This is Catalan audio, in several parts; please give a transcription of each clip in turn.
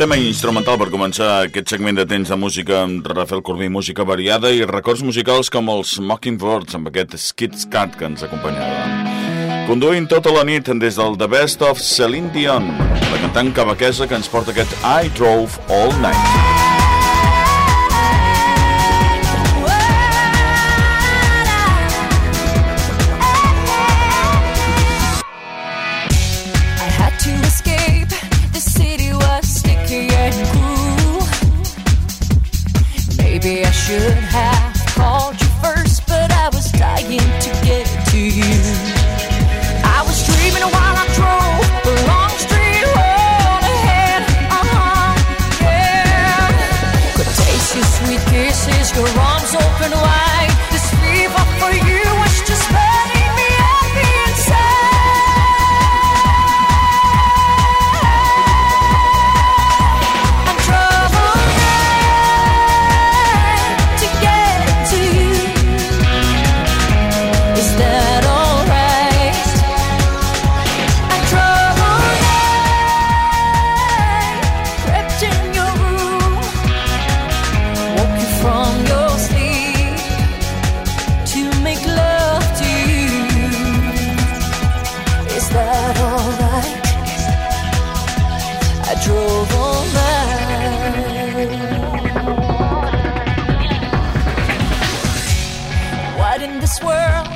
tema instrumental per començar aquest segment de temps de música amb Rafael Corbí, música variada i records musicals com els Mockingbirds amb aquest Skid Scat que ens acompanyava. Conduint tota la nit des del The Best of Celine Dion, la cantant cabaquesa que ens porta aquest I Drove All Night. this world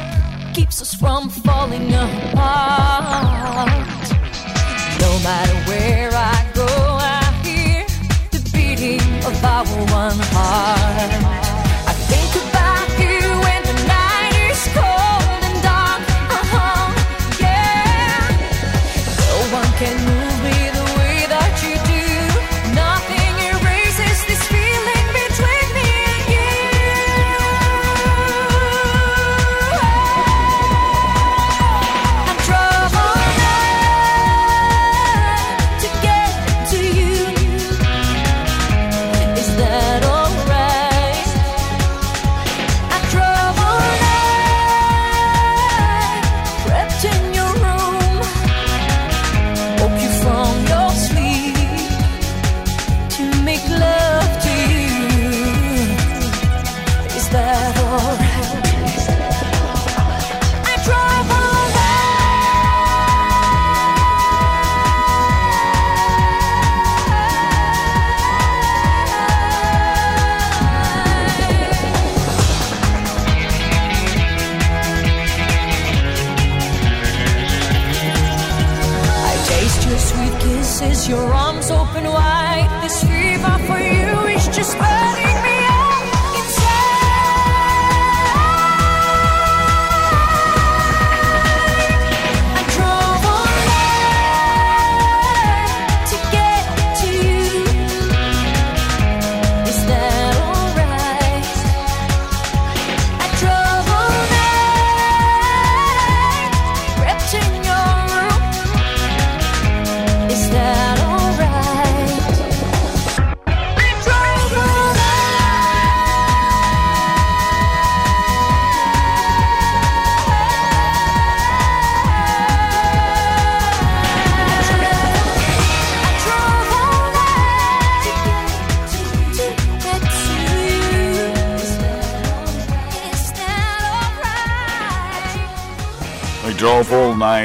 keeps us from falling apart. No matter where I go, I hear the beating of our one heart. make love.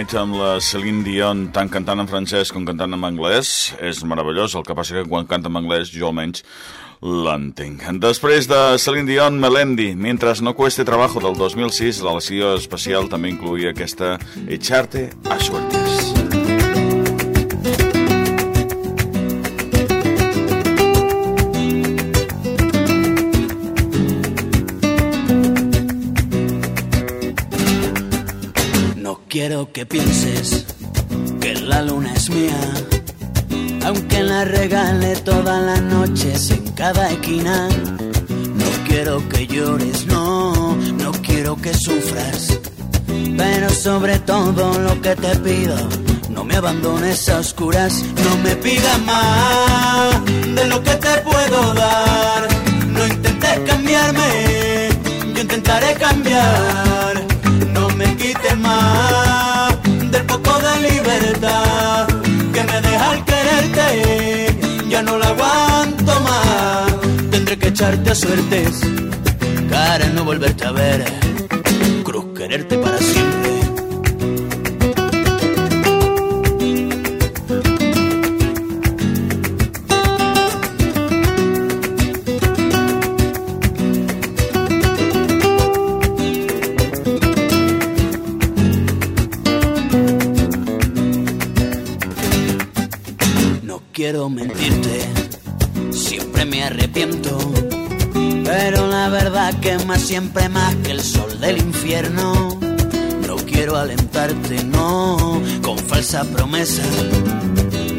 Night amb la Celine Dion tant cantant en francès com cantant en anglès és meravellós, el que passa que quan canta en anglès jo almenys l'entenc. Després de Celine Dion, Melendi, Mientras no cueste trabajo del 2006, la lesió especial també incluïa aquesta Echarte a suertes. Quiero que pienses que la luna es mía, aunque la regale todas las noches en cada esquina. No quiero que llores, no, no quiero que sufras, pero sobre todo lo que te pido, no me abandones a oscuras, no me pidas más de lo que te puedo dar, no intentes cambiarme, yo intentaré cambiar, quites más que me deja al quererte. Ya no la aguanto más. Tendré que echarte a suertes para no volverte a ver. Cruz quererte para siempre. Quiero mentirte, siempre me arrepiento. Pero la verdad quema siempre más que el sol del infierno. No quiero alentarte, no, con falsa promesa.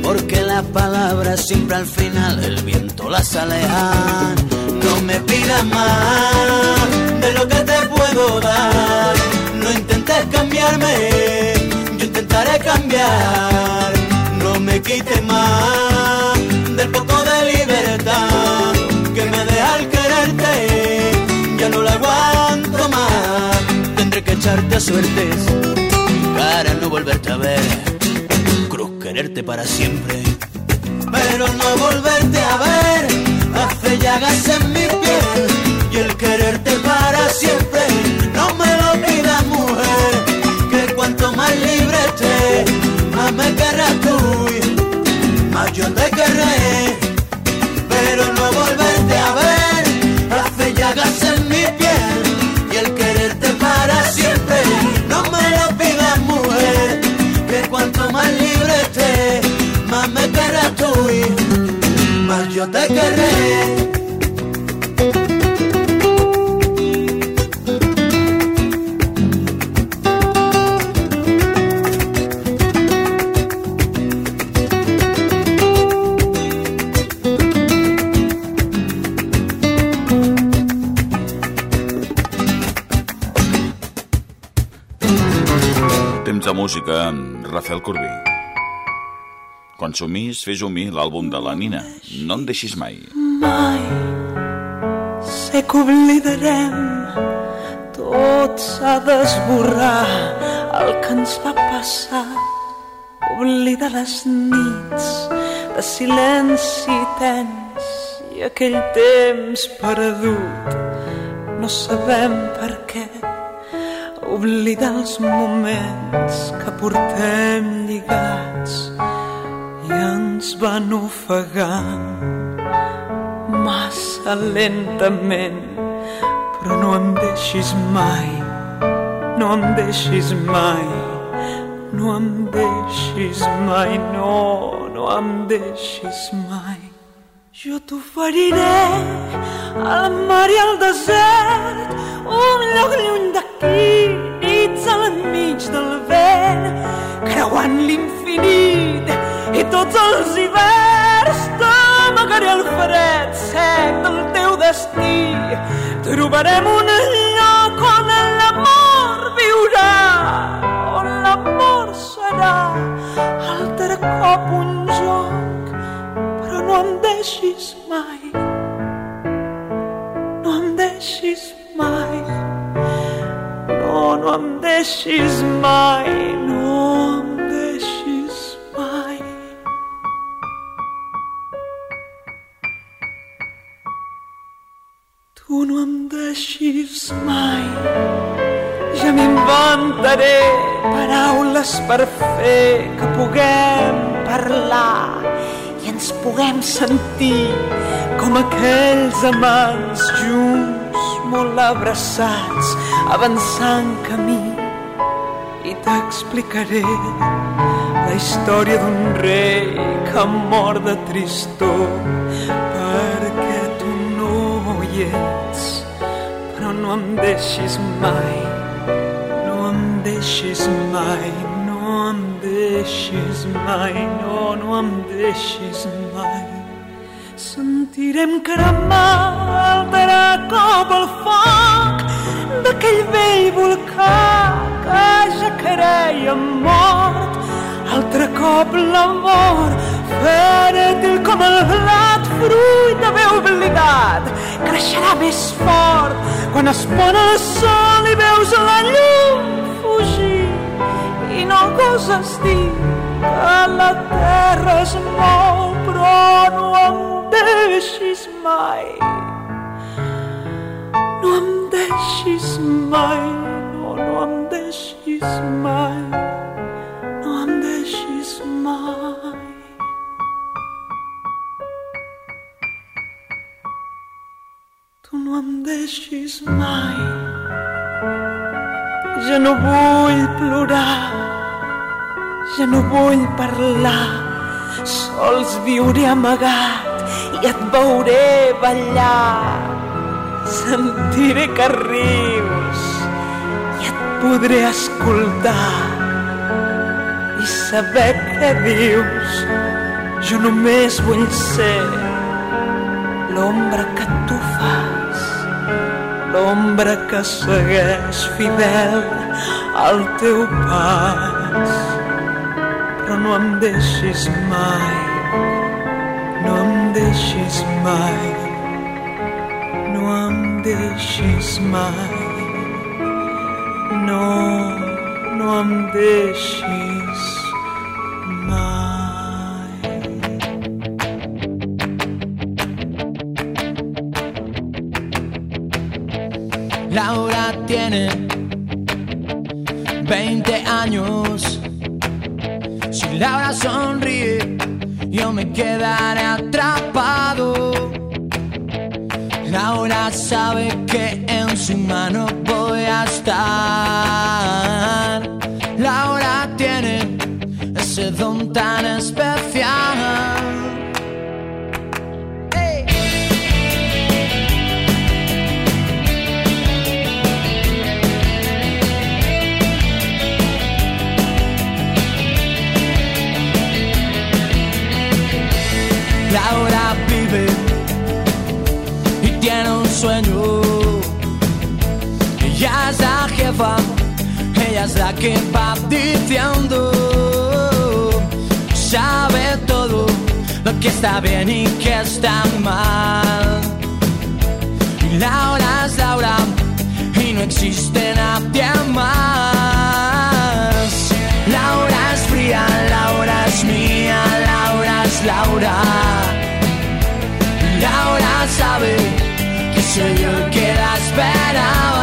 Porque las palabras siempre al final el viento las aleja. No me pidas más de lo que te puedo dar. No intentes cambiarme, yo intentaré cambiar. Quites más del poco de libertad que me deja al quererte. Ya no la aguanto más. Tendré que echarte a suertes para no volverte a ver. Cruz quererte para siempre, pero no volverte a ver. Hace llagas en mi piel y el quererte para siempre. No me lo pidas, mujer, que cuanto más libre esté, más me más yo te querré. Pero no volverte a ver, hace llagas en mi piel y el quererte para siempre. No me lo pidas, mujer, que cuanto más libre esté, más me querrás tú y más yo te querré. De música amb Rafael Corbí. Quan somís, fes humir l'àlbum de la Nina. No em deixis mai. mai sé que oblidarem tot s'ha d'esborrar el que ens va passar oblida les nits de silenci tens i aquell temps perdut no sabem per què oblidar els moments que portem lligats i ens van ofegant massa lentament. Però no em deixis mai no em deixis mai no em deixis mai no, no em deixis mai. Jo t'oferiré al mar i al desert un lloc lluny d'aquí nits al mig del vent creuant l'infinit i tots els hiverns t'amagaré el fred sec del teu destí. Trobarem un lloc on l'amor viurà on l'amor serà. Altre cop un joc però no em deixis mai no em deixis mai no, no em deixis mai no em deixis mai. Tu no em deixis mai. Ja m'inventaré paraules per fer que puguem parlar i ens puguem sentir com aquells amants junts, molt abraçats, avançant camí. I t'explicaré la història d'un rei que mor de tristor perquè tu no hi ets, però no em deixis mai, no em deixis mai, no em deixis mai, no, no em deixis mai. Sentirem cremar altre cop el foc d'aquell vell volcà que ja creia mort. Altre cop l'amor fèrtil com el blat fruit d'haver oblidat creixerà més fort quan es pon el sol i veus la llum fugir i no goses dir que la terra es mou però no deixis mai, no em deixis mai, no, no em deixis mai, no em deixis mai. Tu no em deixis mai, ja no vull plorar, ja no vull parlar, sols viure amagat i et veuré ballar. Sentiré que rius i et podré escoltar i saber què dius. Jo només vull ser l'ombra que tu fas, l'ombra que segueix fidel al teu pas. Però no em deixis mai, ambitious mind, no ambitious mind, no, no ambitious mind. Laura tiene 20 años. Si Laura sonríe, yo me quedaré Laura sabe que en su mano voy a estar. Laura tiene ese don tan especial. Ella es la que va diciendo. Sabe todo lo que está bien y que está mal. Y Laura es Laura y no existe nadie más. Laura es fría, Laura es mía, Laura es Laura. Laura sabe que soy yo el que la esperaba.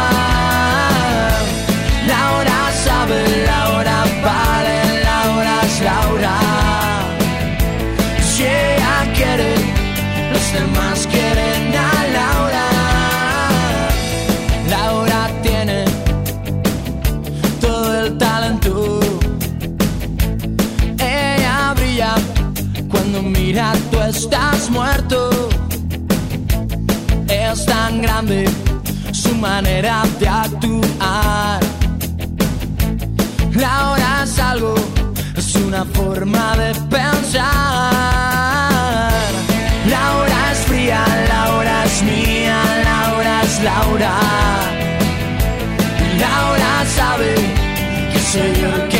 Muerto. Es tan grande su manera de actuar. Laura es algo, es una forma de pensar. Laura es fría, Laura es mía, Laura es Laura. Laura sabe que soy yo que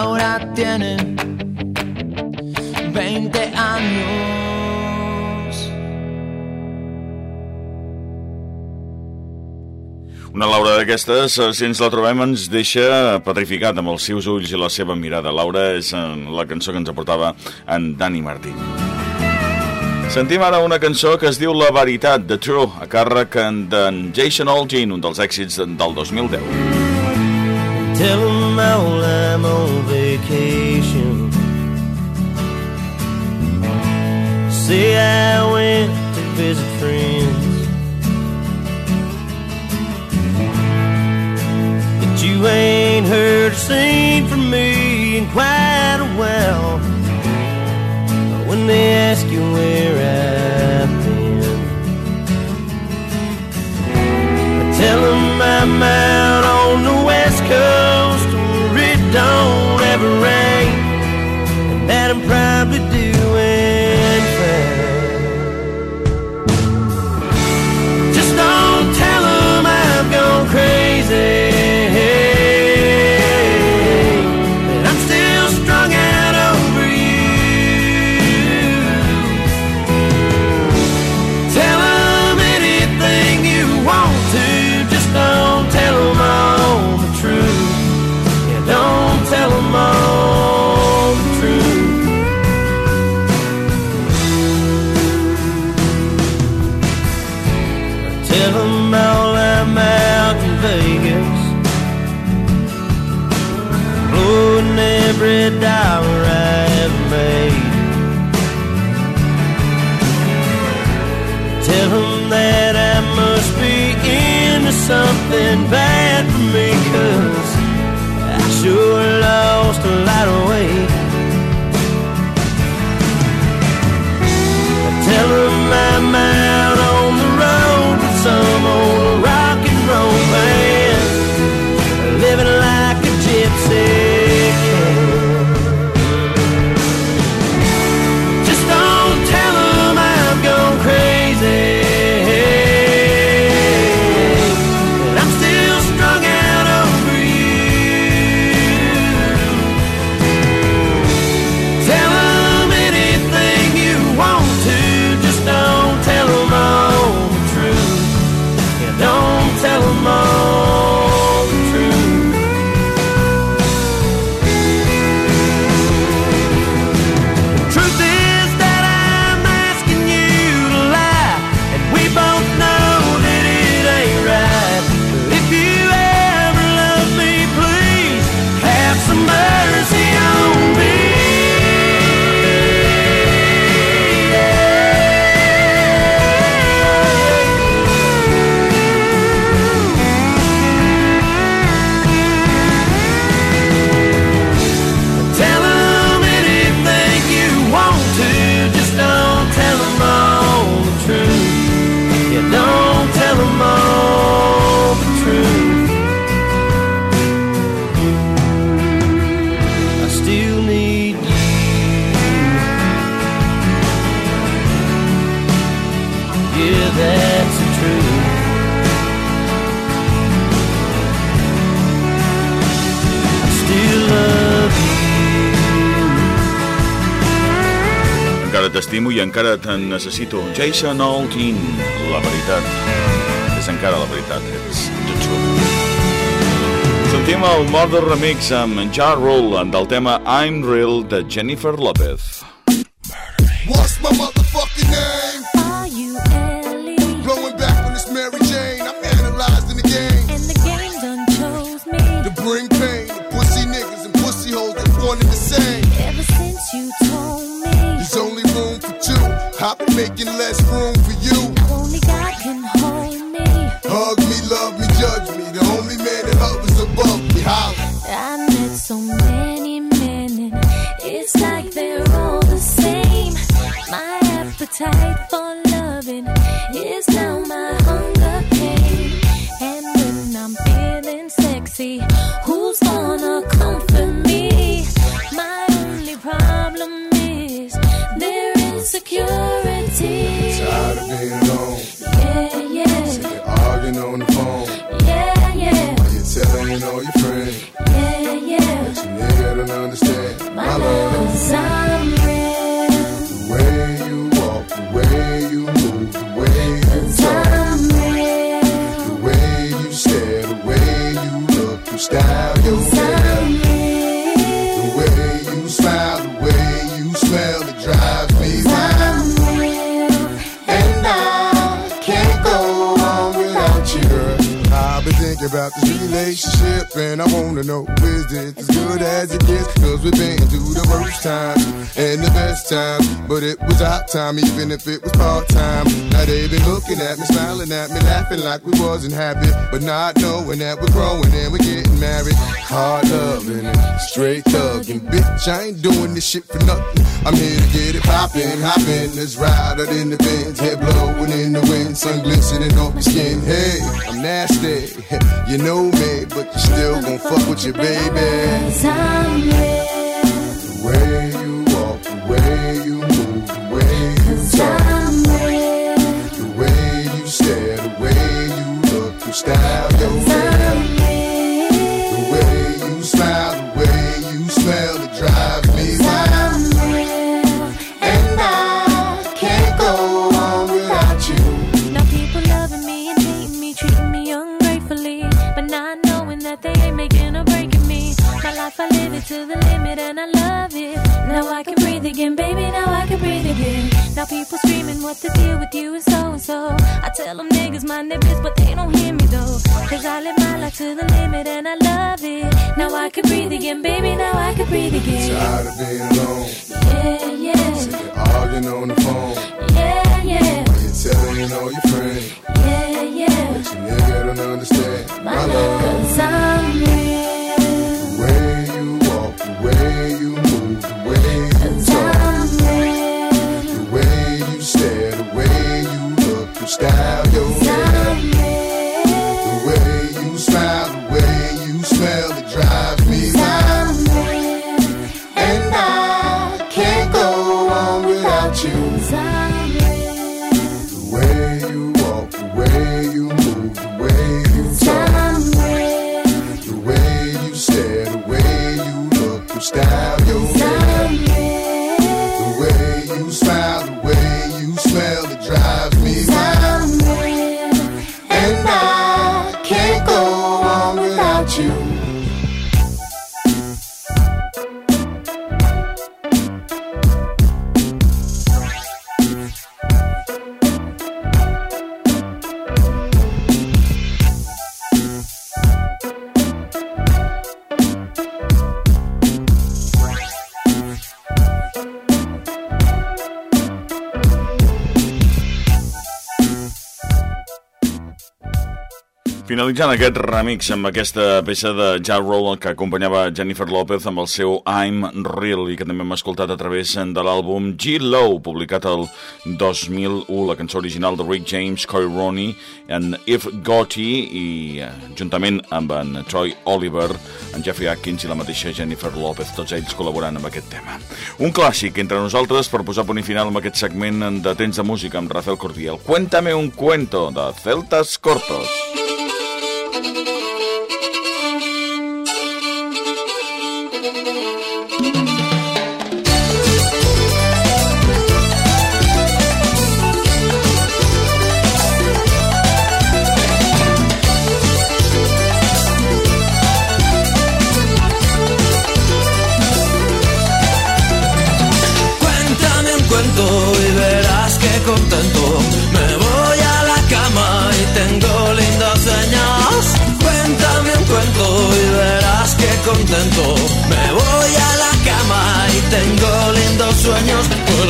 Laura tiene 20 años. Una Laura d'aquestes, eh, si ens la trobem, ens deixa petrificat amb els seus ulls i la seva mirada. Laura és eh, la cançó que ens aportava en Dani Martín. Sentim ara una cançó que es diu La veritat, The True, a càrrec d'en Jason Aldean, un dels èxits del 2010. Tell them all I'm on vacation. Say I went to visit friends. But you ain't heard a sing from me in quite a while. When they ask you where I've Tell them I'm out on the west coast where it don't ever rain. And that I'm probably narrow my mind encara te'n necessito. Jason Aldean, la veritat. És encara la veritat, ets the truth. Sentim el Murder Remix amb Ja Rule del tema I'm Real de Jennifer Lopez. What's my motherfucking insecurity. Tired of being alone. Yeah, yeah, Sick of arguing on the phone. yeah, yeah, While you're telling all your friends. yeah, yeah. But you nigga don't understand. My love is I'm real. Relationship, and I wanna know is this as good as it gets? Cause we've been through the worst times and the best times, but it was our time, even if it was part time. Now they been looking at me, smiling at me, laughing like we wasn't happy, but not knowing that we're growing and we're getting married. Hard loving and straight thugging, bitch. I ain't doing this shit for nothing. I'm here to get it poppin', hoppin', let's ride out in the Benz, head blowin' in the wind, sun glistening off your skin. Hey, I'm nasty, you know me, but you still gon' fuck with your baby. Cause I'm real. The way you screaming what the deal with you and so and so. I tell them niggas mind their biz, but they don't hear me though. Cause I live my life to the limit and I love it. Now I can breathe again, baby, now I can breathe again. Tired of being alone. Yeah, yeah. Sick of arguing on the phone. Yeah, yeah. When you're telling all your friends. Yeah, yeah. But you nigga don't understand my love. Cause I'm real. The way you walk, the way you move, the way goes down. Finalitzant aquest remix amb aquesta peça de Ja Roll que acompanyava Jennifer López amb el seu I'm Real i que també hem escoltat a través de l'àlbum G-Low, publicat el 2001, la cançó original de Rick James, Coy Roney en If Gotti i eh, juntament amb en Troy Oliver, en Jeffrey Atkins i la mateixa Jennifer López, tots ells col·laborant amb aquest tema. Un clàssic entre nosaltres per posar punt i final amb aquest segment de temps de música amb Rafael Cordiel. Cuéntame un cuento de Celtas Cortos.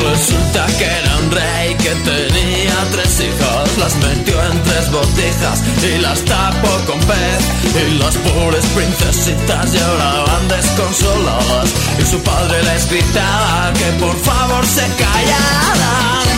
Resulta que era un rey que tenía tres hijas, las metió en tres botijas y las tapó con pez. Y las pobres princesitas lloraban desconsoladas y su padre les gritaba que por favor se callaran.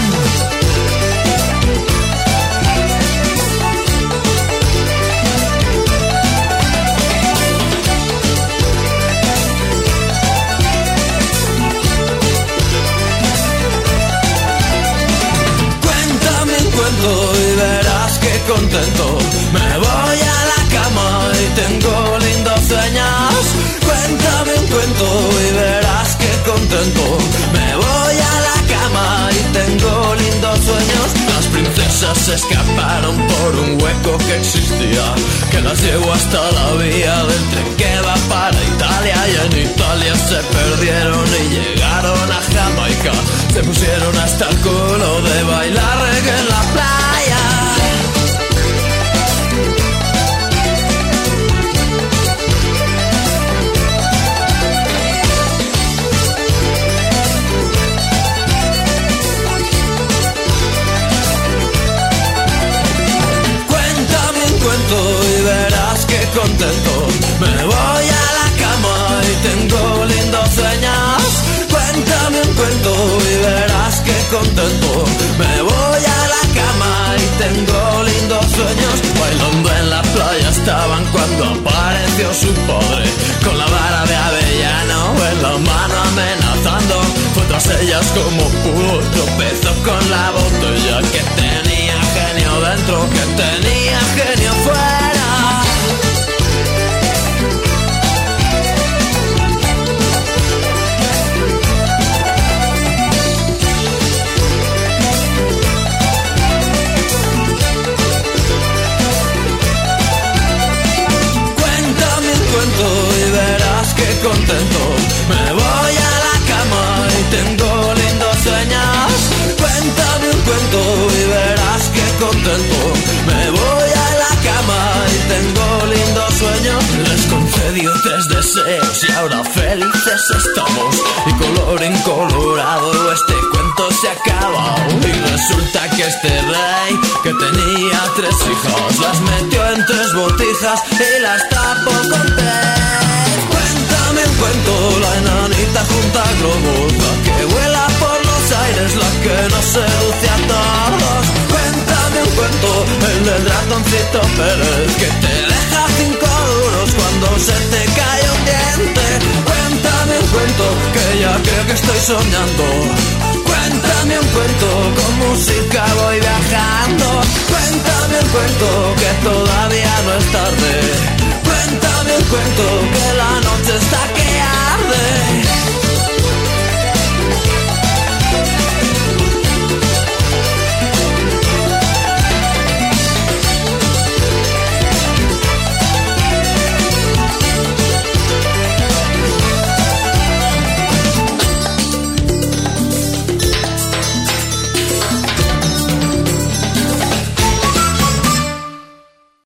Contento me voy a la cama y tengo lindos sueños. Cuéntame un cuento y verás que contento me voy a la cama y tengo lindos sueños. Las princesas se escaparon por un hueco que existía que las llevó hasta la vía del tren cuando apareció su padre con la vara de avellano en la mano amenazando. Fue tras ellas como pudo, tropezó con la botella que tenía que este rey que tenía tres hijas las metió en tres botijas y las tapó con tres. Cuéntame un cuento, la enanita junta globos, la que vuela por los aires, la que nos seduce a todos. Cuéntame un cuento, el del ratoncito Pérez, que te deja cinco duros cuando se te cae un diente. Cuéntame un cuento, que ya creo que estoy soñando el cuento, con música voy viajando. Cuéntame el cuento, que todavía no es tarde. Cuéntame el cuento, que la noche está que